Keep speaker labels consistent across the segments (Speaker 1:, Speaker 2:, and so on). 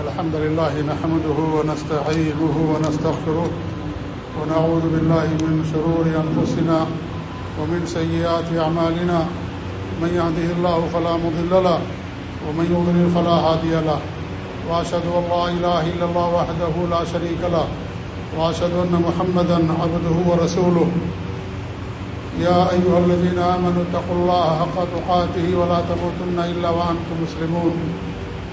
Speaker 1: الحمد لله نحمده ونستعينه ونستغفره ونعوذ بالله من شرور أنفسنا ومن سيئات أعمالنا. من يهده الله فلا مضل له ومن يضلل فلا هادي له. وأشهد أن لا إله إلا الله وحده لا شريك له. وأشهد أن محمدا عبده ورسوله. يا أيها الذين آمنوا اتقوا الله حق تقاته ولا تموتن إلا وأنتم مسلمون.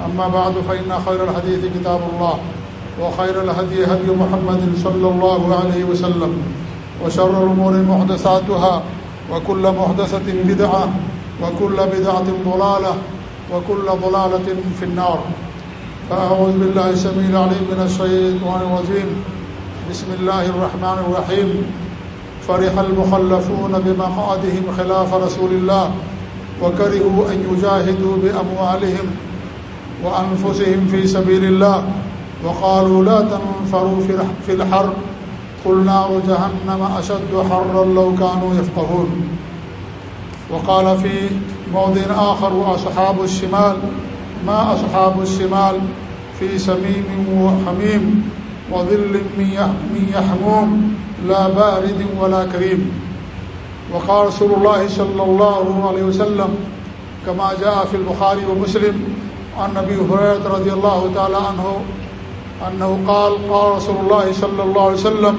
Speaker 1: أما بعد، فإن خير الحديث كتاب الله، وخير الهدي هدي محمد صلى الله عليه وسلم، وشر الأمور محدثاتها، وكل محدثة بدعة، وكل بدعة ضلالة، وكل ضلالة في النار. فأعوذ بالله السميع العليم من الشيطان الرجيم. بسم الله الرحمن الرحيم. فرح المخلفون بمقعدهم خلاف رسول الله، وكرهوا أن يجاهدوا بأموالهم. وأنفسهم في سبيل الله وقالوا لا تنفروا في الحر. قل نار جهنم أشد حرا لو كانوا يفقهون. وقال في موضع آخر، وأصحاب الشمال، ما أصحاب الشمال في سميم وحميم وظل من يحموم، لا بارد ولا كريم. وقال رسول الله صلى الله عليه وسلم كما جاء في البخاري ومسلم عن نبي هريرة رضي الله تعالى عنه أنه قال قال رسول الله صلى الله عليه وسلم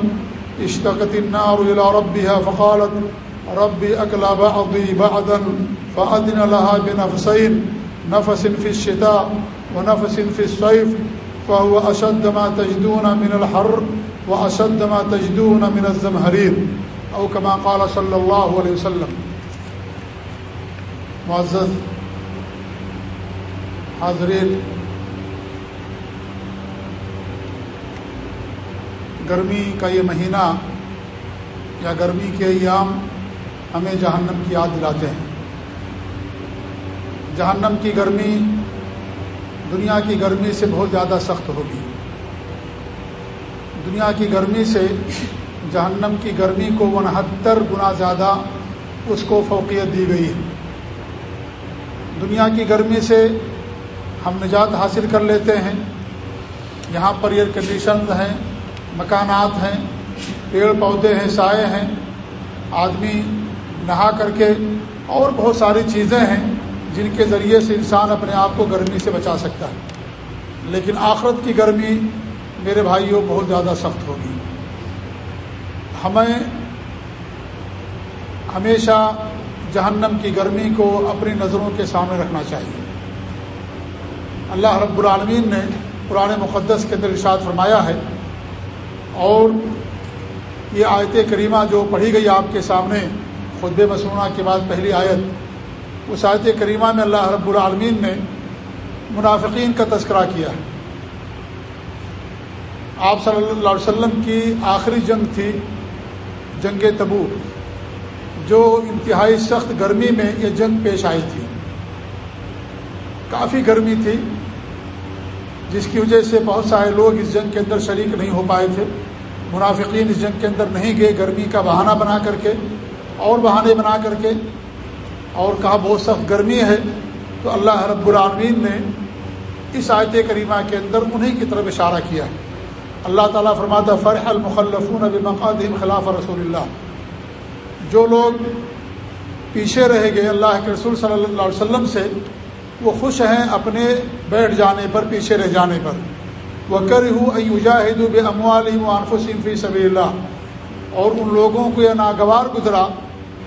Speaker 1: اشتقت النار إلى ربها فقالت ربي أكل بعضي بعدا فأذن لها بنفسين نفس في الشتاء ونفس في الصيف فهو أشد ما تجدون من الحر وأشد ما تجدون من الزمهرير أو كما قال صلى الله عليه وسلم۔ معزز حاضرین گرمی کا یہ مہینہ یا گرمی کے ایام ہمیں جہنم کی یاد دلاتے ہیں۔ جہنم کی گرمی دنیا کی گرمی سے بہت زیادہ سخت ہوگی۔ دنیا کی گرمی سے جہنم کی گرمی کو انہتر گنا زیادہ اس کو فوقیت دی گئی ہے۔ دنیا کی گرمی سے ہم نجات حاصل کر لیتے ہیں۔ یہاں پر ایئر کنڈیشن ہیں، مکانات ہیں، پیڑ پودے ہیں، سائے ہیں۔ آدمی نہا کر کے اور بہت ساری چیزیں ہیں جن کے ذریعے سے انسان اپنے آپ کو گرمی سے بچا سکتا ہے۔ لیکن آخرت کی گرمی میرے بھائیوں بہت زیادہ سخت ہوگی۔ ہمیں ہمیشہ جہنم کی گرمی کو اپنی نظروں کے سامنے رکھنا چاہیے۔ اللہ رب العالمین نے قرآن مقدس کے اندر ارشاد فرمایا ہے اور یہ آیت کریمہ جو پڑھی گئی آپ کے سامنے خطب مسنونہ کے بعد پہلی آیت، اس آیت کریمہ میں اللہ رب العالمین نے منافقین کا تذکرہ کیا۔ ہے آپ صلی اللہ علیہ وسلم کی آخری جنگ تھی، جنگ تبو جو انتہائی سخت گرمی میں یہ جنگ پیش آئی تھی۔ کافی گرمی تھی، جس کی وجہ سے بہت سارے لوگ اس جنگ کے اندر شریک نہیں ہو پائے تھے۔ منافقین اس جنگ کے اندر نہیں گئے، گرمی کا بہانہ بنا کر کے، اور بہانے بنا کر کے۔ اور کہا، بہت سخت گرمی ہے۔ تو اللہ رب العالمین نے اس آیت کریمہ کے اندر انہیں کی طرف اشارہ کیا ہے۔ اللہ تعالیٰ فرماتا، فرح المخلفون بمقادم خلاف رسول اللہ۔ جو لوگ پیچھے رہ گئے اللہ کے رسول صلی اللہ علیہ وسلم سے وہ خوش ہیں اپنے بیٹھ جانے پر، پیچھے رہ جانے پر۔ وہ کر ہُوجاہد بے اموالم عنفسم فی سبی اللہ اور ان لوگوں کو یہ ناگوار گزرا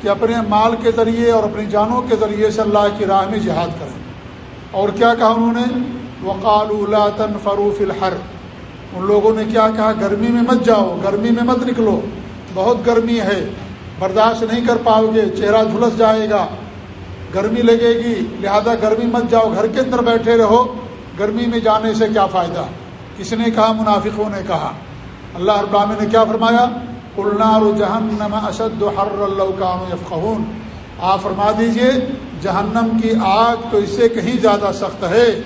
Speaker 1: کہ اپنے مال کے ذریعے اور اپنی جانوں کے ذریعے سے اللہ کی راہ میں جہاد کریں۔ اور کیا کہا انہوں نے؟ وقال اللہ فروف الحر۔ ان لوگوں نے کیا کہا؟ گرمی میں مت جاؤ، گرمی میں مت نکلو۔ بہت گرمی ہے، برداشت نہیں کر پاؤ گے، چہرہ جھلس جائے گا۔ گرمی لگے گی، لہذا گرمی مت جاؤ، گھر کے اندر بیٹھے رہو۔ گرمی میں جانے سے کیا فائدہ؟ کس نے کہا؟ منافقوں نے کہا۔ اللہ ابرامی نے کیا فرمایا؟ النار جہنم اشد حر اللہ کام یفقون آپ فرما دیجیے، جہنم کی آگ تو اس سے کہیں زیادہ سخت ہے۔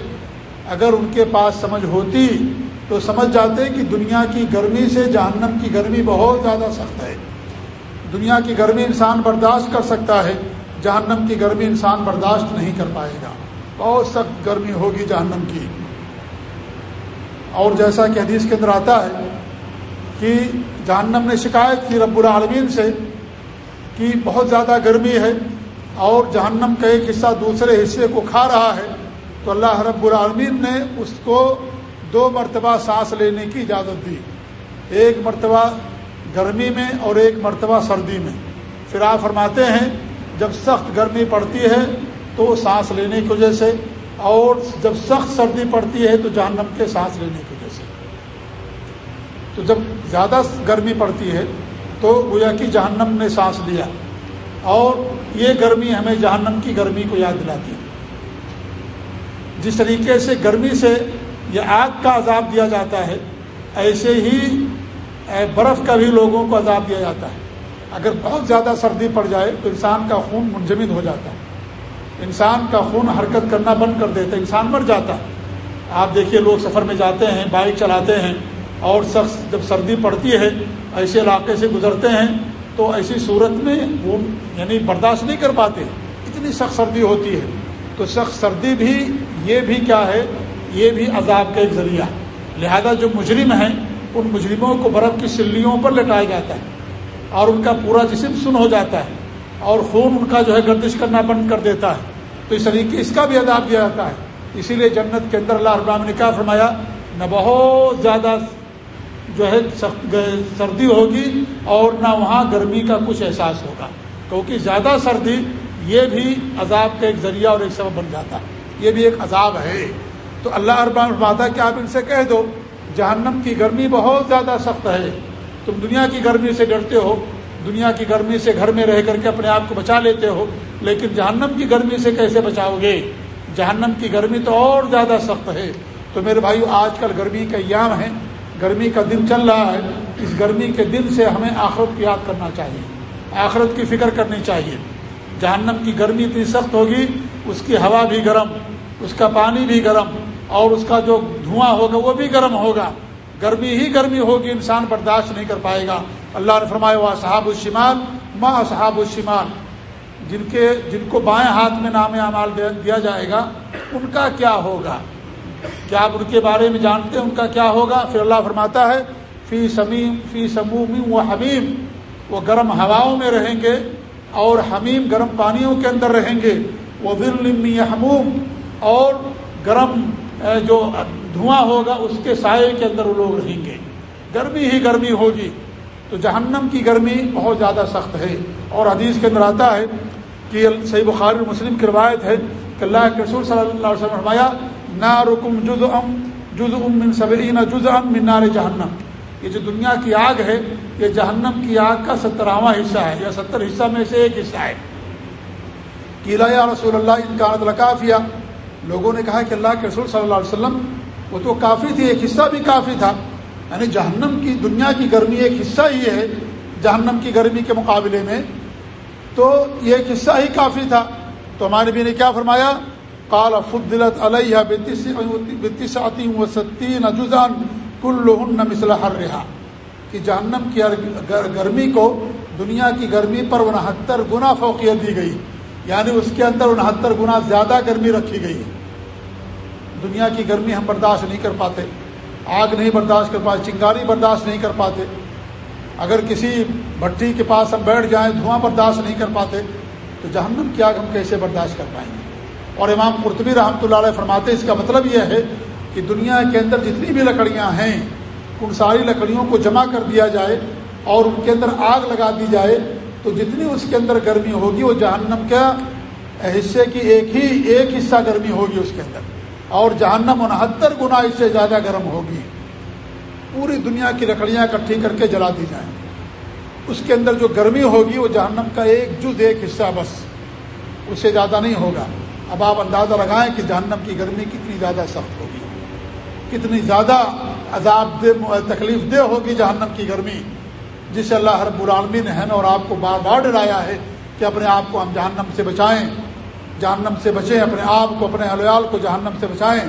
Speaker 1: اگر ان کے پاس سمجھ ہوتی تو سمجھ جاتے کہ دنیا کی گرمی سے جہنم کی گرمی بہت زیادہ سخت ہے۔ دنیا کی گرمی انسان برداشت کر سکتا ہے۔ جہنم کی گرمی انسان برداشت نہیں کر پائے گا۔ بہت سخت گرمی ہوگی جہنم کی۔ اور جیسا کہ حدیث کے اندر آتا ہے کہ جہنم نے شکایت کی رب العالمین سے کہ بہت زیادہ گرمی ہے اور جہنم کا ایک حصہ دوسرے حصے کو کھا رہا ہے، تو اللہ رب العالمین نے اس کو دو مرتبہ سانس لینے کی اجازت دی۔ ایک مرتبہ گرمی میں اور ایک مرتبہ سردی میں۔ پھر آپ فرماتے ہیں جب سخت گرمی پڑتی ہے تو سانس لینے کی وجہ سے، اور جب سخت سردی پڑتی ہے تو جہنم کے سانس لینے کی وجہ سے۔ تو جب زیادہ گرمی پڑتی ہے تو گویا کہ جہنم نے سانس لیا۔ اور یہ گرمی ہمیں جہنم کی گرمی کو یاد دلاتی ہے۔ جس طریقے سے گرمی سے یہ آگ کا عذاب دیا جاتا ہے، ایسے ہی برف کا بھی لوگوں کو عذاب دیا جاتا ہے۔ اگر بہت زیادہ سردی پڑ جائے تو انسان کا خون منجمد ہو جاتا ہے۔ انسان کا خون حرکت کرنا بند کر دیتا ہے، انسان مر جاتا ہے۔ آپ دیکھیے، لوگ سفر میں جاتے ہیں، بائک چلاتے ہیں اور شخص جب سردی پڑتی ہے، ایسے علاقے سے گزرتے ہیں تو ایسی صورت میں وہ یعنی برداشت نہیں کر پاتے۔ اتنی سخت سردی ہوتی ہے۔ تو سخت سردی بھی، یہ بھی کیا ہے؟ یہ بھی عذاب کا ایک ذریعہ لہذا جو مجرم ہیں، ان مجرموں کو برف کی سلیوں پر لٹایا جاتا ہے۔ اور ان کا پورا جسم سن ہو جاتا ہے اور خون ان کا جو ہے گردش کرنا بند کر دیتا ہے۔ تو اس طریقے اس کا بھی عذاب دیا جاتا ہے۔ اسی لیے جنت کے اندر اللہ ابراہم نے کیا فرمایا، نہ بہت زیادہ جو ہے سردی ہوگی اور نہ وہاں گرمی کا کچھ احساس ہوگا۔ کیونکہ زیادہ سردی یہ بھی عذاب کا ایک ذریعہ اور ایک سبب بن جاتا ہے۔ یہ بھی ایک عذاب ہے۔ تو اللہ اربان فرماتا کہ آپ ان سے کہہ دو، جہنم کی گرمی بہت زیادہ سخت ہے۔ تم دنیا کی گرمی سے ڈرتے ہو، دنیا کی گرمی سے گھر میں رہ کر کے اپنے آپ کو بچا لیتے ہو، لیکن جہنم کی گرمی سے کیسے بچاؤ گے؟ جہنم کی گرمی تو اور زیادہ سخت ہے۔ تو میرے بھائی آج کل گرمی کا ایام ہے، گرمی کا دن چل رہا ہے۔ اس گرمی کے دن سے ہمیں آخرت کی یاد کرنا چاہیے، آخرت کی فکر کرنی چاہیے۔ جہنم کی گرمی اتنی سخت ہوگی، اس کی ہوا بھی گرم، اس کا پانی بھی گرم اور اس کا جو دھواں ہوگا وہ بھی گرم ہوگا۔ گرمی ہی گرمی ہوگی، انسان برداشت نہیں کر پائے گا۔ اللہ نے فرمایا ہوا صحاب الشمال ماں صحاب الشمال؟ جن کے، جن کو بائیں ہاتھ میں نام اعمال دیا جائے گا، ان کا کیا ہوگا؟ کیا آپ ان کے بارے میں جانتے ہیں؟ ان کا کیا ہوگا؟ پھر اللہ فرماتا ہے، فی سمیم، فی سموم و حمیم۔ وہ گرم ہواؤں میں رہیں گے اور حمیم گرم پانیوں کے اندر رہیں گے۔ وہ دل حموم اور گرم جو دھواں ہوگا اس کے سائے کے اندر وہ لوگ رہیں گے۔ گرمی ہی گرمی ہوگی۔ تو جہنم کی گرمی بہت زیادہ سخت ہے۔ اور حدیث کے اندر آتا ہے کہ صحیح بخاری مسلم کی روایت ہے کہ اللہ کے رسول صلی اللہ علیہ وسلم فرمایا نا رکم جز ام جز ام من صبرین جز ام من نار جہنم۔ یہ جو دنیا کی آگ ہے، یہ جہنم کی آگ کا سترواں حصہ ہے، یا ستر حصہ میں سے ایک حصہ ہے۔ قلعہ یا رسول اللہ، ان کا لکافیہ لوگوں نے کہا کہ اللہ کے رسول صلی اللہ علیہ وسلم وہ تو کافی تھی ایک حصہ بھی کافی تھا۔ یعنی جہنم کی دنیا کی گرمی ایک حصہ ہی ہے، جہنم کی گرمی کے مقابلے میں۔ تو یہ ایک حصہ ہی کافی تھا۔ تو ہمارے نبی نے کیا فرمایا؟ کال فدلت علیہ بتیس آتی ہوں ستین اجزان کل مثل ہر رہا کہ جہنم کی گرمی کو، دنیا کی گرمی پر انہتر گنا فوقیت دی گئی۔ یعنی اس کے اندر انہتر گنا زیادہ گرمی رکھی گئی ہے۔ دنیا کی گرمی ہم برداشت نہیں کر پاتے۔ آگ نہیں برداشت کر پاتے، چنگاری برداشت نہیں کر پاتے۔ اگر کسی بھٹی کے پاس ہم بیٹھ جائیں، دھواں برداشت نہیں کر پاتے، تو جہنم کی آگ ہم کیسے برداشت کر پائیں گے؟ اور امام قرطبی رحمۃ اللہ علیہ فرماتے اس کا مطلب یہ ہے کہ دنیا کے اندر جتنی بھی لکڑیاں ہیں، ان ساری لکڑیوں کو جمع کر دیا جائے اور ان کے اندر آگ لگا دی جائے تو جتنی اس کے اندر گرمی ہوگی وہ جہنم کا حصے کی ایک ہی ایک حصہ گرمی ہوگی اس کے اندر۔ اور جہنم انہتر گنا اس سے زیادہ گرم ہوگی۔ پوری دنیا کی لکڑیاں اکٹھی کر کے جلا دی جائیں۔ اس کے اندر جو گرمی ہوگی وہ جہنم کا ایک جز ایک حصہ بس۔ اس سے زیادہ نہیں ہوگا۔ اب آپ اندازہ لگائیں کہ جہنم کی گرمی کتنی زیادہ سخت ہوگی۔ کتنی زیادہ عذاب دہ تکلیف دہ ہوگی جہنم کی گرمی۔ جسے اللہ رب العالمین نے اور آپ کو بار بار ڈرایا ہے کہ اپنے آپ کو ہم جہنم سے بچائیں۔ جہنم سے بچیں، اپنے آپ کو، اپنے الیال کو جہنم سے بچائیں۔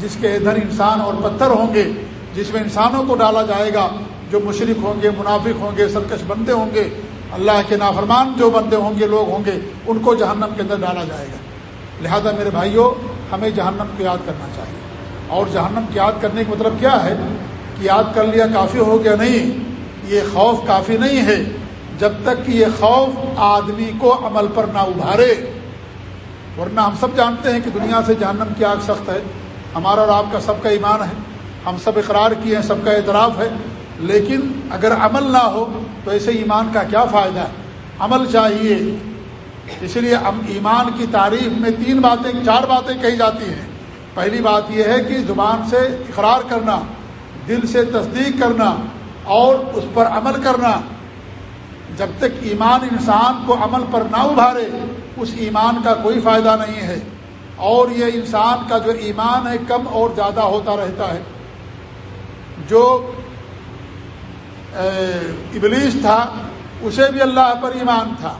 Speaker 1: جس کے ادھر انسان اور پتھر ہوں گے، جس میں انسانوں کو ڈالا جائے گا، جو مشرق ہوں گے، منافق ہوں گے، سرکش بندے ہوں گے، اللہ کے نافرمان جو بندے ہوں گے، لوگ ہوں گے، ان کو جہنم کے اندر ڈالا جائے گا۔ لہذا میرے بھائیوں ہمیں جہنم کو یاد کرنا چاہیے۔ اور جہنم کی یاد کرنے کا مطلب کیا ہے؟ کہ یاد کر لیا کافی ہو گیا نہیں؟ یہ خوف کافی نہیں ہے جب تک کہ یہ خوف آدمی کو عمل پر نہ ابھارے۔ ورنہ ہم سب جانتے ہیں کہ دنیا سے جہنم کی آگ سخت ہے۔ ہمارا اور آپ کا سب کا ایمان ہے۔ ہم سب اقرار کیے ہیں، سب کا اعتراف ہے۔ لیکن اگر عمل نہ ہو تو ایسے ایمان کا کیا فائدہ ہے؟ عمل چاہیے۔ اس لیے ایمان کی تعریف میں تین باتیں، چار باتیں کہی جاتی ہیں۔ پہلی بات یہ ہے کہ زبان سے اقرار کرنا، دل سے تصدیق کرنا اور اس پر عمل کرنا۔ جب تک ایمان انسان کو عمل پر نہ ابھارے، اس ایمان کا کوئی فائدہ نہیں ہے۔ اور یہ انسان کا جو ایمان ہے، کم اور زیادہ ہوتا رہتا ہے۔ جو ابلیس تھا، اسے بھی اللہ پر ایمان تھا۔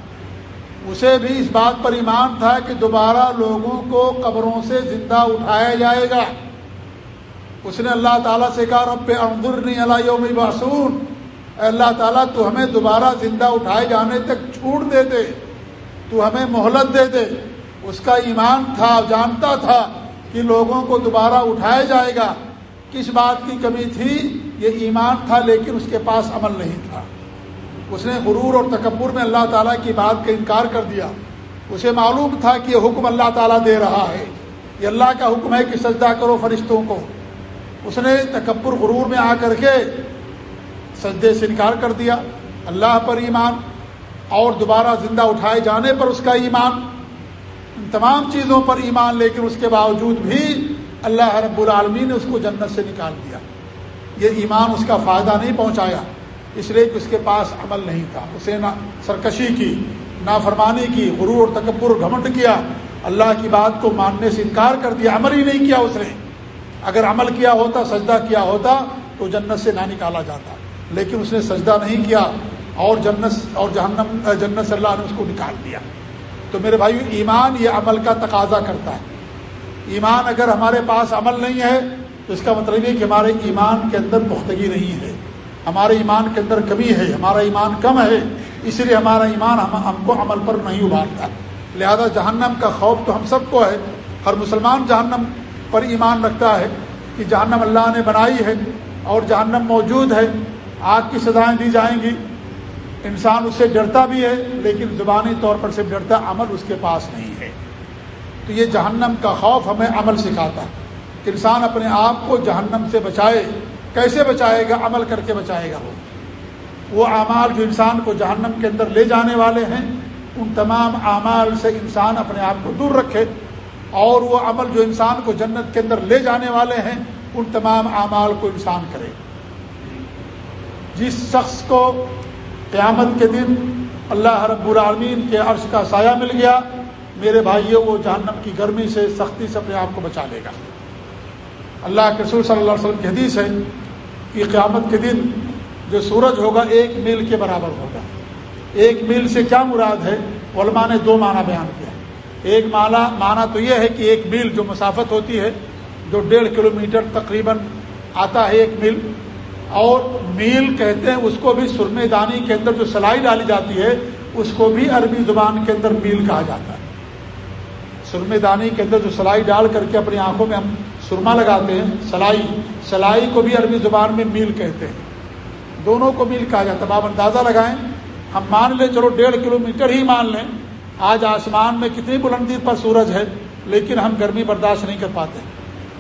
Speaker 1: اسے بھی اس بات پر ایمان تھا کہ دوبارہ لوگوں کو قبروں سے زندہ اٹھایا جائے گا۔ اس نے اللہ تعالیٰ سے کہا، رب اندر نہیں اللہ یوم باسون اللہ تعالیٰ، تو ہمیں دوبارہ زندہ اٹھائے جانے تک چھوٹ دے دے۔ تو ہمیں مہلت دے دے۔ اس کا ایمان تھا، جانتا تھا کہ لوگوں کو دوبارہ اٹھایا جائے گا۔ کس بات کی کمی تھی؟ یہ ایمان تھا، لیکن اس کے پاس عمل نہیں تھا۔ اس نے غرور اور تکبر میں اللہ تعالیٰ کی بات کا انکار کر دیا۔ اسے معلوم تھا کہ یہ حکم اللہ تعالیٰ دے رہا ہے۔ یہ اللہ کا حکم ہے کہ سجدہ کرو فرشتوں کو۔ اس نے تکبر غرور میں آ کر کے سجدے سے انکار کر دیا، اللہ پر ایمان، اور دوبارہ زندہ اٹھائے جانے پر اس کا ایمان۔ ان تمام چیزوں پر ایمان، لیکن اس کے باوجود بھی اللہ رب العالمین نے اس کو جنت سے نکال دیا۔ یہ ایمان اس کا فائدہ نہیں پہنچایا، اس لیے کہ اس کے پاس عمل نہیں تھا۔ اسے نہ سرکشی کی نافرمانی کی، غرور، تکبر، گھمنڈ کیا۔ اللہ کی بات کو ماننے سے انکار کر دیا، عمل ہی نہیں کیا اس نے۔ اگر عمل کیا ہوتا، سجدہ کیا ہوتا، تو جنت سے نہ نکالا جاتا۔ لیکن اس نے سجدہ نہیں کیا اور جنت، اور جہنم، جنت صلی اللہ نے اس کو نکال دیا۔ تو میرے بھائی ایمان یہ عمل کا تقاضا کرتا ہے۔ ایمان اگر ہمارے پاس عمل نہیں ہے، تو اس کا مطلب یہ کہ ہمارے ایمان کے اندر پختگی نہیں ہے۔ ہمارے ایمان کے اندر کمی ہے، ہمارا ایمان کم ہے، اس لیے ہمارا ایمان ہم ہم کو عمل پر نہیں ابھارتا۔ لہذا جہنم کا خوف تو ہم سب کو ہے، ہر مسلمان جہنم پر ایمان رکھتا ہے کہ جہنم اللہ نے بنائی ہے اور جہنم موجود ہے، آگ کی سزائیں دی جائیں گی۔ انسان اس سے ڈرتا بھی ہے، لیکن زبانی طور پر سے ڈرتا عمل اس کے پاس نہیں ہے۔ تو یہ جہنم کا خوف ہمیں عمل سکھاتا ہے۔ کہ انسان اپنے آپ کو جہنم سے بچائے، کیسے بچائے گا؟ عمل کر کے بچائے گا وہ۔ وہ اعمال جو انسان کو جہنم کے اندر لے جانے والے ہیں، ان تمام اعمال سے انسان اپنے آپ کو دور رکھے۔ اور وہ عمل جو انسان کو جنت کے اندر لے جانے والے ہیں، ان تمام اعمال کو انسان کرے جس شخص کو قیامت کے دن اللہ رب العالمین کے عرش کا سایہ مل گیا، میرے بھائیوں وہ جہنم کی گرمی سے سختی سے اپنے آپ کو بچا لے گا۔ اللہ کے رسول صلی اللہ علیہ وسلم کی حدیث ہے کہ قیامت کے دن جو سورج ہوگا، ایک میل کے برابر ہوگا۔ ایک میل سے کیا مراد ہے؟ علماء نے دو معنی بیان کیا ایک معنی معنی تو یہ ہے کہ ایک میل جو مسافت ہوتی ہے، جو ڈیڑھ کلو میٹر تقریباً آتا ہے ایک میل، اور میل کہتے ہیں، اس کو بھی سرمے دانی کے اندر جو سلائی ڈالی جاتی ہے، اس کو بھی عربی زبان کے اندر میل کہا جاتا ہے۔ سرمے دانی کے اندر جو سلائی ڈال کر کے اپنی آنکھوں میں ہم سرما لگاتے ہیں، سلائی سلائی کو بھی عربی زبان میں میل کہتے ہیں۔ دونوں کو میل کہا جاتا ہے۔ آپ اندازہ لگائیں، ہم مان لیں، چلو ڈیڑھ کلو میٹر ہی مان لیں آج آسمان میں کتنی بلندی پر سورج ہے، لیکن ہم گرمی برداشت نہیں کر پاتے۔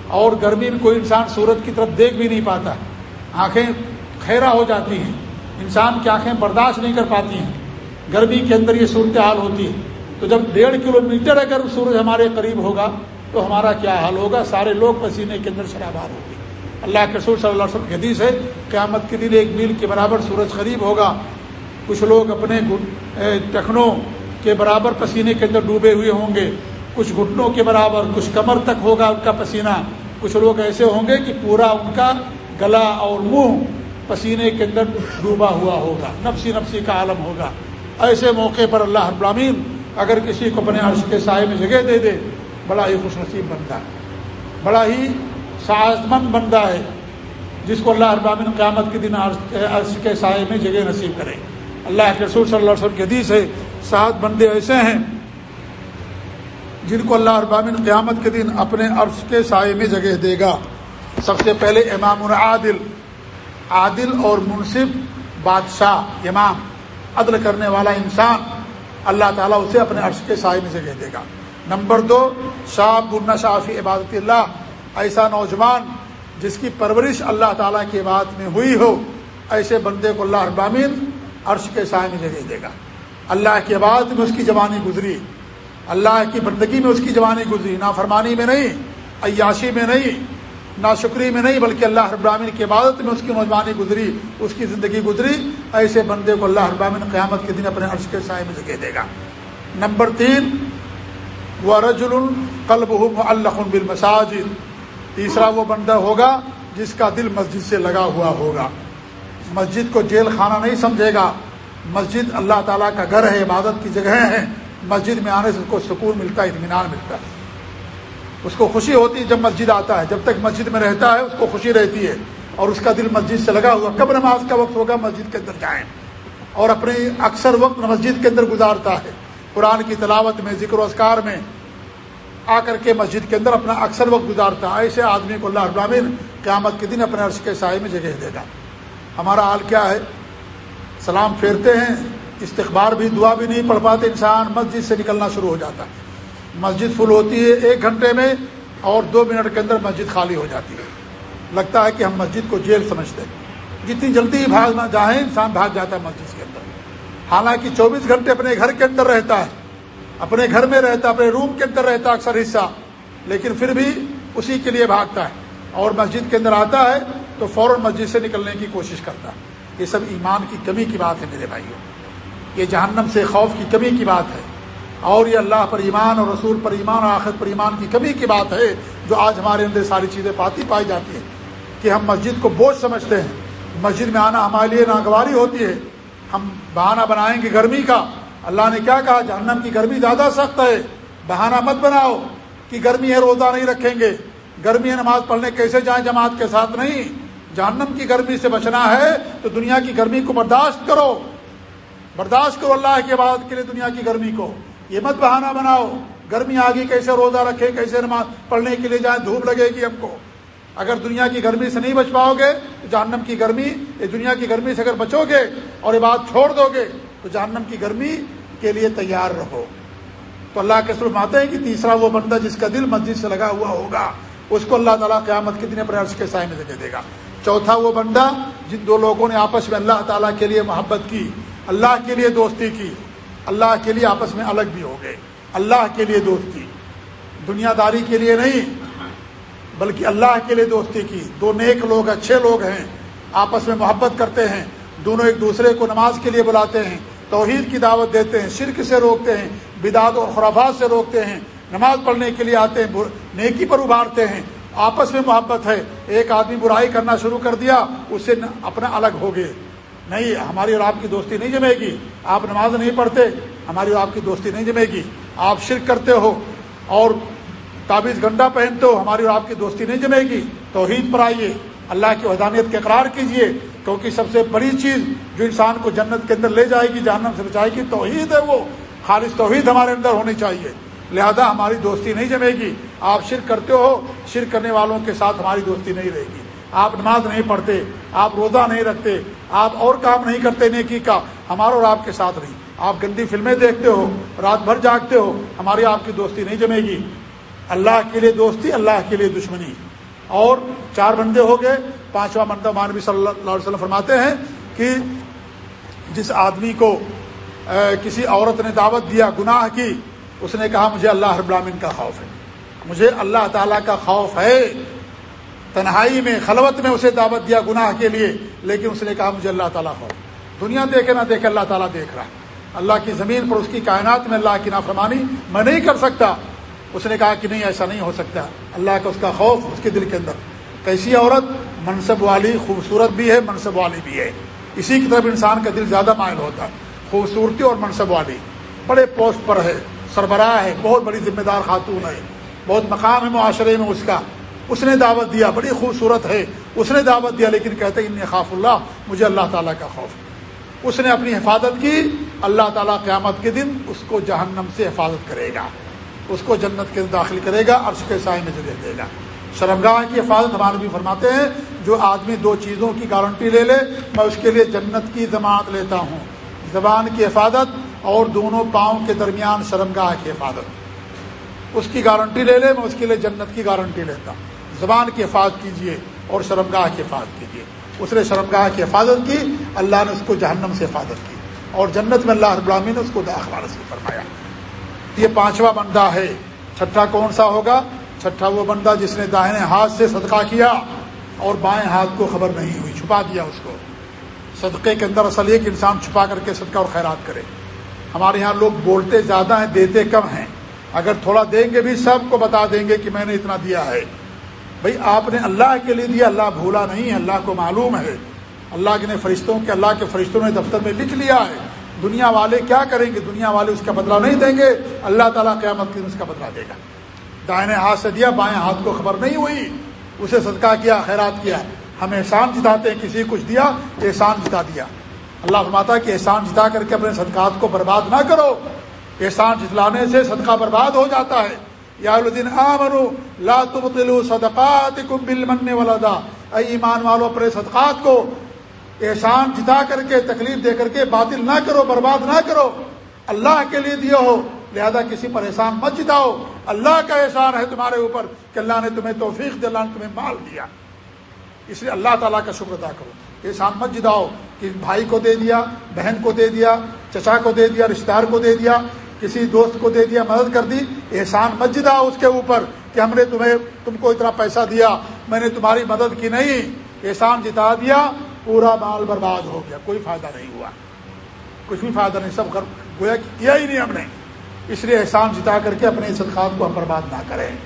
Speaker 1: اور گرمی میں کوئی انسان سورج کی طرف دیکھ بھی نہیں پاتا۔ آنکھیں خیرہ ہو جاتی ہیں۔ انسان کی آنکھیں برداشت نہیں کر پاتی ہیں۔ گرمی کے اندر یہ صورتحال ہوتی ہے۔ تو جب ڈیڑھ کلو میٹر اگر سورج ہمارے قریب ہوگا، تو ہمارا کیا حال ہوگا؟ سارے لوگ پسینے کے اندر شرابار ہوں گے۔ اللہ کے رسول صلی اللہ علیہ وسلم حدیث ہے، قیامت کے دن ایک میل کے برابر سورج قریب ہوگا۔ کچھ لوگ اپنے ٹخنوں کے برابر پسینے کے اندر ڈوبے ہوئے ہوں گے۔ کچھ گھٹنوں کے برابر، کچھ کمر تک ہوگا ان کا پسینہ۔ کچھ لوگ ایسے ہوں گے کہ پورا ان کا گلا اور منہ پسینے کے اندر ڈوبا ہوا ہوگا۔ نفسی نفسی کا عالم ہوگا۔ ایسے موقع پر اللہ ابرامین اگر کسی کو اپنے عرش کے سائے میں جگہ دے دے، بڑا ہی خوش نصیب بنتا ہے۔ بڑا ہی سعادت مند بندہ ہے۔ جس کو اللہ ابامن قیامت کے دن عرش کے سائے میں جگہ نصیب کرے۔ اللہ کے رسول صلی اللہ علیہ وسلم کے حدیث ہے سات بندے ایسے ہیں جن کو اللہ ابامن قیامت کے دن اپنے عرش کے سائے میں جگہ دے گا۔ سب سے پہلے امام العادل عادل اور منصف بادشاہ، امام، عدل کرنے والا انسان، اللہ تعالیٰ اسے اپنے عرش کے سائے میں جگہ دے گا۔ نمبر دو، شاہ شافی عبادت اللہ، ایسا نوجوان جس کی پرورش اللہ تعالیٰ کی بات میں ہوئی ہو، ایسے بندے کو اللہ ابامین عرش کے سائے میں جگہ دے گا۔ اللہ کی عبادت میں اس کی جوانی گزری۔ اللہ کی بندگی میں اس کی جوانی گزری۔ نہ فرمانی میں نہیں عیاشی میں نہیں، نہ شکری میں نہیں، بلکہ اللہ ابراہین کی عبادت میں اس کی نوجوانی گزری، اس کی زندگی گزری۔ ایسے بندے کو اللہ ابراہین قیامت کے دن اپنے عرش کے سائے میں جگہ دے گا۔ نمبر تین، وہ رج القلب اللہ بالمساجد۔ تیسرا وہ بندہ ہوگا جس کا دل مسجد سے لگا ہوا ہوگا۔ مسجد کو جیل خانہ نہیں سمجھے گا۔ مسجد اللہ تعالیٰ کا گھر ہے، عبادت کی جگہیں ہیں مسجد میں آنے سے اس کو سکون ملتا ہے، اطمینان ملتا ہے۔ اس کو خوشی ہوتی ہے جب مسجد آتا ہے، جب تک مسجد میں رہتا ہے، اس کو خوشی رہتی ہے۔ اور اس کا دل مسجد سے لگا ہوا، کب نماز کا وقت ہوگا مسجد کے اندر جائیں۔ اور اپنے اکثر وقت مسجد کے اندر گزارتا ہے۔ قرآن کی تلاوت میں، ذکر و اذکار میں آ کر کے مسجد کے اندر اپنا اکثر وقت گزارتا ہے۔ ایسے آدمی کو اللہ ابراہین قیامت کے دن اپنے عرش کے سائے میں جگہ دے گا۔ ہمارا حال کیا ہے؟ سلام پھیرتے ہیں، استقبار بھی، دعا بھی نہیں پڑھ پاتے انسان، مسجد سے نکلنا شروع ہو جاتا ہے۔ مسجد فل ہوتی ہے ایک گھنٹے میں اور دو منٹ کے اندر مسجد خالی ہو جاتی ہے۔ لگتا ہے کہ ہم مسجد کو جیل سمجھتے ہیں۔ جتنی جلدی بھاگنا جائیں، انسان بھاگ جاتا ہے مسجد کے اندر۔ حالانکہ چوبیس گھنٹے اپنے گھر کے اندر رہتا ہے۔ اپنے گھر میں رہتا اپنے روم کے اندر رہتا اکثر حصہ۔ لیکن پھر بھی اسی کے لیے بھاگتا ہے۔ اور مسجد کے اندر آتا ہے تو فوراً مسجد سے نکلنے کی کوشش کرتا ہے۔ یہ سب ایمان کی کمی کی بات ہے میرے بھائیوں یہ جہنم سے خوف کی کمی کی بات ہے۔ اور یہ اللہ پر ایمان اور رسول پر ایمان اور آخر پر ایمان کی کمی کی بات ہے جو آج ہمارے اندر ساری چیزیں پاتی پائی جاتی ہیں۔ کہ ہم مسجد کو بوجھ سمجھتے ہیں۔ مسجد میں آنا ہمارے لیے ناگواری ہوتی ہے۔ ہم بہانہ بنائیں گے گرمی کا۔ اللہ نے کیا کہا؟ جہنم کی گرمی زیادہ سخت ہے۔ بہانہ مت بناؤ کہ گرمی ہے، روزہ نہیں رکھیں گے۔ گرمی ہے، نماز پڑھنے کیسے جائیں جماعت کے ساتھ؟ نہیں۔ جہنم کی گرمی سے بچنا ہے تو دنیا کی گرمی کو برداشت کرو۔ برداشت کرو اللہ کے بعد کے لیے دنیا کی گرمی کو۔ یہ مت بہانہ بناؤ۔ گرمی آگے کیسے روزہ رکھے، کیسے نماز پڑھنے کے لیے جائیں، دھوپ لگے گی ہم کو۔ اگر دنیا کی گرمی سے نہیں بچ پاؤ گے تو جہنم کی گرمی، یہ دنیا کی گرمی سے اگر بچو گے اور یہ بات چھوڑ دو گے تو جہنم کی گرمی کے لیے تیار رہو۔ تو اللہ کے سرف آتے ہیں کہ تیسرا وہ بندہ جس کا دل مسجد سے لگا ہوا ہوگا، اس کو اللہ تعالیٰ قیامت کے دن اپنے کے سائے میں دے دے گا۔ چوتھا وہ بندہ جن دو لوگوں نے آپس میں اللہ تعالیٰ کے لیے محبت کی، اللہ کے لیے دوستی کی، اللہ کے لیے آپس میں الگ بھی ہو گئے، اللہ کے لیے دوستی دنیا داری کے لیے نہیں، بلکہ اللہ کے لیے دوستی کی۔ دو نیک لوگ، اچھے لوگ ہیں، آپس میں محبت کرتے ہیں، دونوں ایک دوسرے کو نماز کے لیے بلاتے ہیں، توحید کی دعوت دیتے ہیں، شرک سے روکتے ہیں، بدعت اور خرافات سے روکتے ہیں، نماز پڑھنے کے لیے آتے ہیں، نیکی پر ابھارتے ہیں آپس میں محبت ہے، ایک آدمی برائی کرنا شروع کر دیا، اس سے اپنا الگ ہو گئے۔ نہیں، ہماری اور آپ کی دوستی نہیں جمے گی۔ آپ نماز نہیں پڑھتے، ہماری اور آپ کی دوستی نہیں جمے گی۔ آپ شرک کرتے ہو اور تعویذ گنڈا پہنتے ہو، ہماری اور آپ کی دوستی نہیں جمے گی۔ توحید پر آئیے، اللہ کی وحدانیت کے اقرار کیجیے، کیونکہ سب سے بڑی چیز جو انسان کو جنت کے اندر لے جائے گی، جہنم سے بچائے گی، توحید ہے وہ۔ خالص توحید ہمارے اندر ہونی چاہیے۔ لہذا ہماری دوستی نہیں جمے گی۔ آپ شرک کرتے ہو، شرک کرنے والوں کے ساتھ ہماری دوستی نہیں رہے گی۔ آپ نماز نہیں پڑھتے، آپ روزہ نہیں رکھتے، آپ اور کام نہیں کرتے نیکی کا۔ ہمارا اور آپ کے ساتھ نہیں۔ آپ گندی فلمیں دیکھتے ہو، رات بھر جاگتے ہو، ہماری آپ کی دوستی نہیں جمے گی۔ اللہ کے لیے دوستی، اللہ کے لیے دشمنی۔ اور چار بندے ہو گئے۔ پانچواں بندہ مانوی صلی اللہ علیہ وسلم فرماتے ہیں کہ جس آدمی کو کسی عورت نے دعوت دیا، گناہ کی اس نے کہا مجھے اللہ رب العالمین کا خوف ہے۔ مجھے اللہ تعالیٰ کا خوف ہے۔ تنہائی میں، خلوت میں اسے دعوت دیا گناہ کے لیے، لیکن اس نے کہا مجھے اللہ تعالیٰ خوف دنیا دیکھے نہ دیکھے اللہ تعالیٰ دیکھ رہا اللہ کی زمین پر اس کی کائنات میں اللہ کی نافرمانی میں نہیں کر سکتا۔ اس نے کہا کہ نہیں، ایسا نہیں ہو سکتا۔ اللہ کا اس کا خوف اس کے دل کے اندر۔ کیسی عورت؟ منصب والی، خوبصورت بھی ہے، منصب والی بھی ہے۔ اسی کی طرف انسان کا دل زیادہ مائل ہوتا ہے۔ خوبصورتی اور منصب والی، بڑے پوسٹ پر ہے۔ سربراہ ہے، بہت بڑی ذمہ دار خاتون ہے۔ بہت مقام ہے معاشرے میں اس کا۔ اس نے دعوت دیا، بڑی خوبصورت ہے۔ اس نے دعوت دیا، لیکن کہتے ان خاف اللہ، مجھے اللہ تعالیٰ کا خوف اس نے اپنی حفاظت کی، اللہ تعالیٰ قیامت کے دن اس کو جہنم سے حفاظت کرے گا۔ اس کو جنت کے داخل کرے گا، عرش کے سائے میں جگہ دے گا۔ شرمگاہ کی حفاظت ہمارے بھی فرماتے ہیں، جو آدمی دو چیزوں کی گارنٹی لے لے، میں اس کے لیے جنت کی ضمانت لیتا ہوں۔ زبان کی حفاظت اور دونوں پاؤں کے درمیان شرمگاہ کی حفاظت۔ اس کی گارنٹی لے لے، میں اس کے لیے جنت کی گارنٹی لیتا ہوں۔ زبان کی حفاظت کیجیے اور شرمگاہ کی حفاظت کیجیے اس نے شرمگاہ کی حفاظت کی، اللہ نے اس کو جہنم سے حفاظت کی۔ اور جنت میں اللہ العالمین نے اس کو داخلہ نصیب فرمایا۔ یہ پانچواں بندہ ہے۔ چھٹا کون سا ہوگا؟ چھٹا وہ بندہ جس نے داہنے ہاتھ سے صدقہ کیا اور بائیں ہاتھ کو خبر نہیں ہوئی، چھپا دیا اس کو۔ صدقے کے اندر اصل یہ کہ انسان چھپا کر کے صدقہ اور خیرات کرے۔ ہمارے یہاں لوگ بولتے زیادہ ہیں، دیتے کم ہیں۔ اگر تھوڑا دیں گے بھی سب کو بتا دیں گے کہ میں نے اتنا دیا ہے۔ بھائی، آپ نے اللہ کے لیے دیا، اللہ بھولا نہیں ہے، اللہ کو معلوم ہے۔ اللہ کے نے فرشتوں کے، اللہ کے فرشتوں نے دفتر میں لکھ لیا ہے۔ دنیا والے کیا کریں گے؟ دنیا والے اس کا بدلہ نہیں دیں گے۔ اللہ تعالیٰ قیامت کے اس کا بدلہ دے گا۔ دائیں ہاتھ سے دیا، بائیں ہاتھ کو خبر نہیں ہوئی۔ اسے صدقہ کیا، خیرات کیا۔ ہم احسان جتاتے ہیں، کسی کچھ دیا، احسان جتا دیا۔ اللہ فرماتا کہ احسان جتا کر کے اپنے صدقات کو برباد نہ کرو۔ احسان جتلانے سے صدقہ برباد ہو جاتا ہے۔ یا الدین لا تبطلوا صدقاتکم بالمن ولدا اے ایمان والو، اپنے صدقات کو احسان جتا کر کے، تکلیف دے کر کے باطل نہ کرو، برباد نہ کرو۔ اللہ کے لیے دیا ہو، لہذا کسی پر احسان مت جتاؤ۔ اللہ کا احسان ہے تمہارے اوپر کہ اللہ نے تمہیں توفیق دیا اللہ نے تمہیں مال دیا۔ اس لیے اللہ تعالیٰ کا شکر ادا کرو۔ احسان مت جتاؤ کہ بھائی کو دے دیا، بہن کو دے دیا، چچا کو دے دیا رشتہ دار کو دے دیا، کسی دوست کو دے دیا، مدد کر دی، احسان مت جدا اس کے اوپر کہ ہم نے تمہیں، تم کو اتنا پیسہ دیا، میں نے تمہاری مدد کی نہیں، احسان جتا دیا، پورا مال برباد ہو گیا، کوئی فائدہ نہیں ہوا۔ کچھ بھی فائدہ نہیں، سب گویا کیا ہی نہیں ہم نے۔ اس لیے احسان جتا کر کے اپنے صدقات کو ہم برباد نہ کریں۔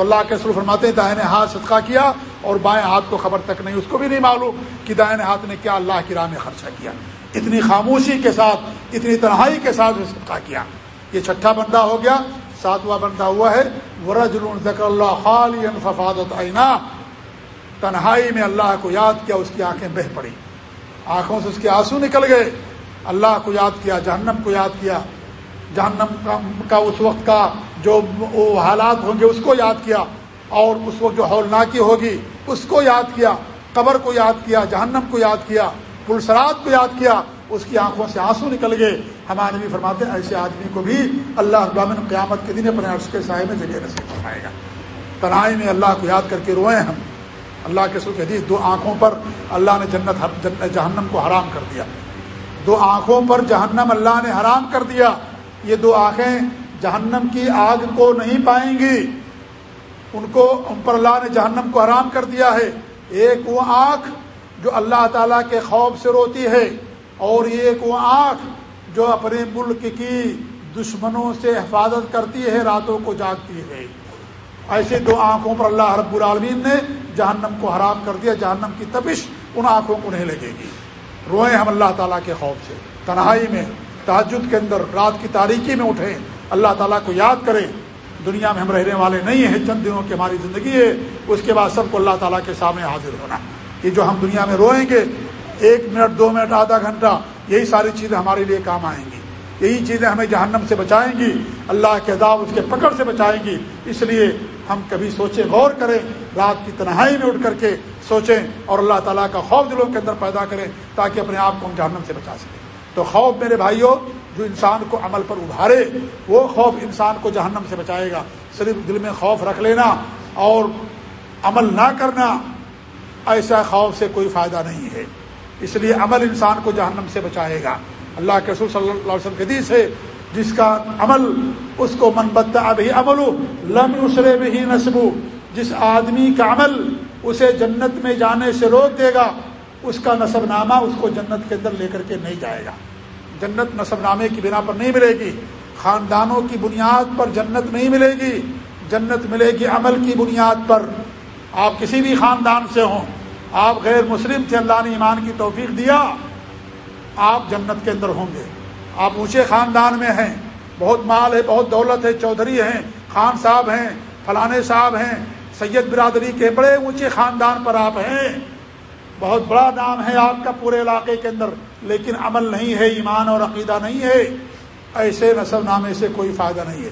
Speaker 1: تو اللہ کے سر فرماتے ہیں، دائیں ہاتھ صدقہ کیا اور بائیں ہاتھ کو خبر تک نہیں، اس کو بھی نہیں معلوم کہ دائیں ہاتھ نے کیا اللہ کی راہ میں خرچہ کیا۔ اتنی خاموشی کے ساتھ، اتنی تنہائی کے ساتھ صدقہ کیا۔ یہ چھٹا بندہ ہو گیا، ساتواں بندہ ہوا ہے۔ ورج ذکر اللہ خالی ففادت عینا تنہائی میں اللہ کو یاد کیا، اس کی آنکھیں بہ پڑی آنکھوں سے اس کے آنسو نکل گئے۔ اللہ کو یاد کیا، جہنم کو یاد کیا۔ جہنم کا اس وقت کا جو حالات ہوں گے اس کو یاد کیا اور اس وقت جو ہولناکی ہوگی اس کو یاد کیا قبر کو یاد کیا جہنم کو یاد کیا پلسرات کو یاد کیا اس کی آنکھوں سے آنسو نکل گئے ہمارے بھی فرماتے ہیں ایسے آدمی کو بھی اللہ ابامن قیامت کے دن اپنے عرش کے سائے میں جگہ نصیب فرمائے گا۔ تنہائی میں اللہ کو یاد کر کے روئے ہم۔ اللہ کے سو حدیث، دو آنکھوں پر اللہ نے جنت جہنم کو حرام کر دیا۔ دو آنکھوں پر جہنم اللہ نے حرام کر دیا۔ یہ دو آنکھیں جہنم کی آگ کو نہیں پائیں گی۔ ان کو ان پر اللہ نے جہنم کو حرام کر دیا ہے۔ ایک وہ آنکھ جو اللہ تعالیٰ کے خوف سے روتی ہے، اور ایک وہ آنکھ جو اپنے ملک کی دشمنوں سے حفاظت کرتی ہے، راتوں کو جاگتی ہے۔ ایسے دو آنکھوں پر اللہ رب العالمین نے جہنم کو حرام کر دیا۔ جہنم کی تبش ان آنکھوں کو نہیں لگے گی۔ روئیں ہم اللہ تعالیٰ کے خوف سے۔ تنہائی میں۔ تحجد کے اندر رات کی تاریکی میں اٹھیں، اللہ تعالیٰ کو یاد کریں، دنیا میں ہم رہنے والے نہیں ہیں، چند دنوں کی ہماری زندگی ہے، اس کے بعد سب کو اللہ تعالیٰ کے سامنے حاضر ہونا۔ کہ جو ہم دنیا میں روئیں گے، ایک منٹ، دو منٹ، آدھا گھنٹہ، یہی ساری چیزیں ہمارے لیے کام آئیں گی۔ یہی چیزیں ہمیں جہنم سے بچائیں گی، اللہ کے عذاب اس کے پکڑ سے بچائیں گی۔ اس لیے ہم کبھی سوچیں، غور کریں، رات کی تنہائی میں اٹھ کر کے سوچیں اور اللہ تعالیٰ کا خوف دلوں کے اندر پیدا کریں تاکہ اپنے آپ کو ہم جہنم سے بچا سکیں۔ تو خوف میرے بھائیوں، جو انسان کو عمل پر ابھارے، وہ خوف انسان کو جہنم سے بچائے گا۔ صرف دل میں خوف رکھ لینا اور عمل نہ کرنا، ایسا خوف سے کوئی فائدہ نہیں ہے۔ اس لیے عمل انسان کو جہنم سے بچائے گا۔ اللہ کے رسول صلی اللہ علیہ وسلم حدیث ہے، جس کا عمل، اس کو من ابھی عمل لم اسرے بھی نصب جس آدمی کا عمل، اسے جنت میں جانے سے روک دے گا۔ اس کا نصب نامہ اس کو جنت کے اندر لے کر کے نہیں جائے گا۔ جنت نصب نامے کی بنا پر نہیں ملے گی۔ خاندانوں کی بنیاد پر جنت نہیں ملے گی۔ جنت ملے گی عمل کی بنیاد پر۔ آپ کسی بھی خاندان سے ہوں، آپ غیر مسلم تھے، اللہ نے ایمان کی توفیق دیا، آپ جنت کے اندر ہوں گے۔ آپ اونچے خاندان میں ہیں، بہت مال ہے، بہت دولت ہے، چودھری ہیں، خان صاحب ہیں، فلانے صاحب ہیں، سید برادری کے بڑے اونچے خاندان پر آپ ہیں۔ بہت بڑا نام ہے آپ کا پورے علاقے کے اندر، لیکن عمل نہیں ہے، ایمان اور عقیدہ نہیں ہے۔ ایسے نصب نامے سے کوئی فائدہ نہیں ہے۔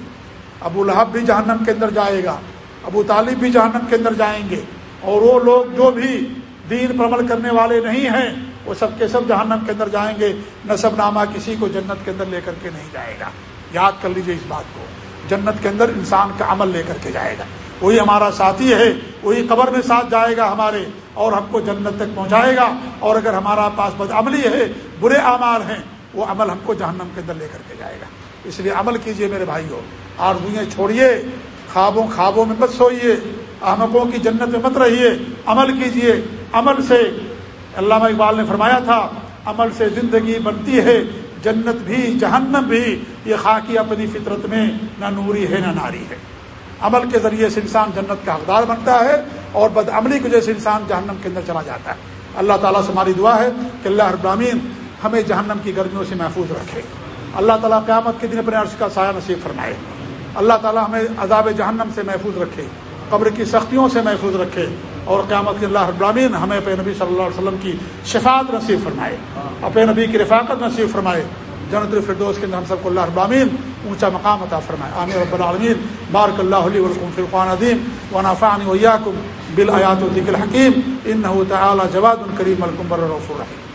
Speaker 1: ابو لہب بھی جہنم کے اندر جائے گا، ابو طالب بھی جہنم کے اندر جائیں گے۔ اور وہ لوگ جو بھی دین پر عمل کرنے والے نہیں ہیں، وہ سب کے سب جہنم کے اندر جائیں گے۔ نصب نامہ کسی کو جنت کے اندر لے کر کے نہیں جائے گا۔ یاد کر لیجیے اس بات کو۔ جنت کے اندر انسان کا عمل لے کر کے جائے گا۔ وہی ہمارا ساتھی ہے، وہی قبر میں ساتھ جائے گا ہمارے، اور ہم کو جنت تک پہنچائے گا۔ اور اگر ہمارا پاس بد عملی ہے، برے اعمال ہیں، وہ عمل ہم کو جہنم کے اندر لے کر کے جائے گا۔ اس لیے عمل کیجیے میرے بھائی ہو اور چھوڑیے خوابوں خوابوں میں مت سوئیے، احمقوں کی جنت میں مت رہیے۔ عمل کیجیے، عمل سے، علامہ اقبال نے فرمایا تھا، عمل سے زندگی بنتی ہے، جنت بھی، جہنم بھی، یہ خاکی اپنی فطرت میں نہ نوری ہے نہ ناری ہے۔ عمل کے ذریعے سے انسان جنت کا حقدار بنتا ہے اور بد عملی کی وجہ سے انسان جہنم کے اندر چلا جاتا ہے۔ اللہ تعالیٰ سے ہماری دعا ہے کہ اللہ ابرامین ہمیں جہنم کی گرمیوں سے محفوظ رکھے۔ اللہ تعالیٰ قیامت کے دن اپنے عرض کا سایہ نصیب فرمائے۔ اللہ تعالیٰ ہمیں عذاب جہنم سے محفوظ رکھے، قبر کی سختیوں سے محفوظ رکھے اور قیامت کے اللہ ابرامین ہمیں پہ نبی صلی اللہ علیہ وسلم کی شفاعت نصیب فرمائے۔ اپنے نبی کی رفاقت نصیب فرمائے۔ جنت الفردوس کے اندر ہم سب کو اللہ ابامین اونچا مقام عطا فرمائے. عامر رب العالمین. بارک اللہ علیہ ولکم فرقان عظیم و نافعانی ویاکم بالآیات و ذکر حکیم انہو تعالی جواد کریم الکمبر رفور الرحیم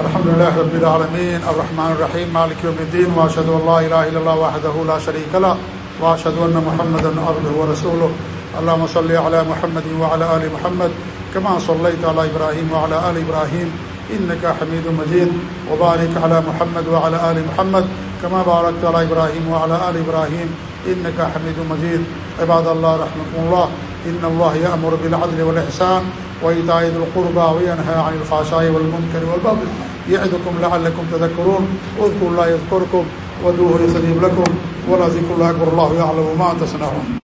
Speaker 1: الحمد لله رب العالمين الرحمن الرحيم مالك يوم الدين واشهد ان لا اله الا الله وحده لا شريك له واشهد ان محمدا عبده ورسوله. اللهم صل على محمد وعلى ال محمد كما صليت على ابراهيم وعلى ال ابراهيم انك حميد مجيد. وبارك على محمد وعلى ال محمد كما باركت على ابراهيم وعلى ال ابراهيم انك حميد مجيد. عباد الله، رحمكم الله. ان الله يأمر بالعدل والاحسان وإيتاء ذي القربى وينهى عن الفحشاء والمنكر والبغي يعظكم لعلكم تذكرون. اذكروا الله يذكركم. ودوه يستجيب لكم ولا ذكر الله أكبر الله يعلم ما تصنعون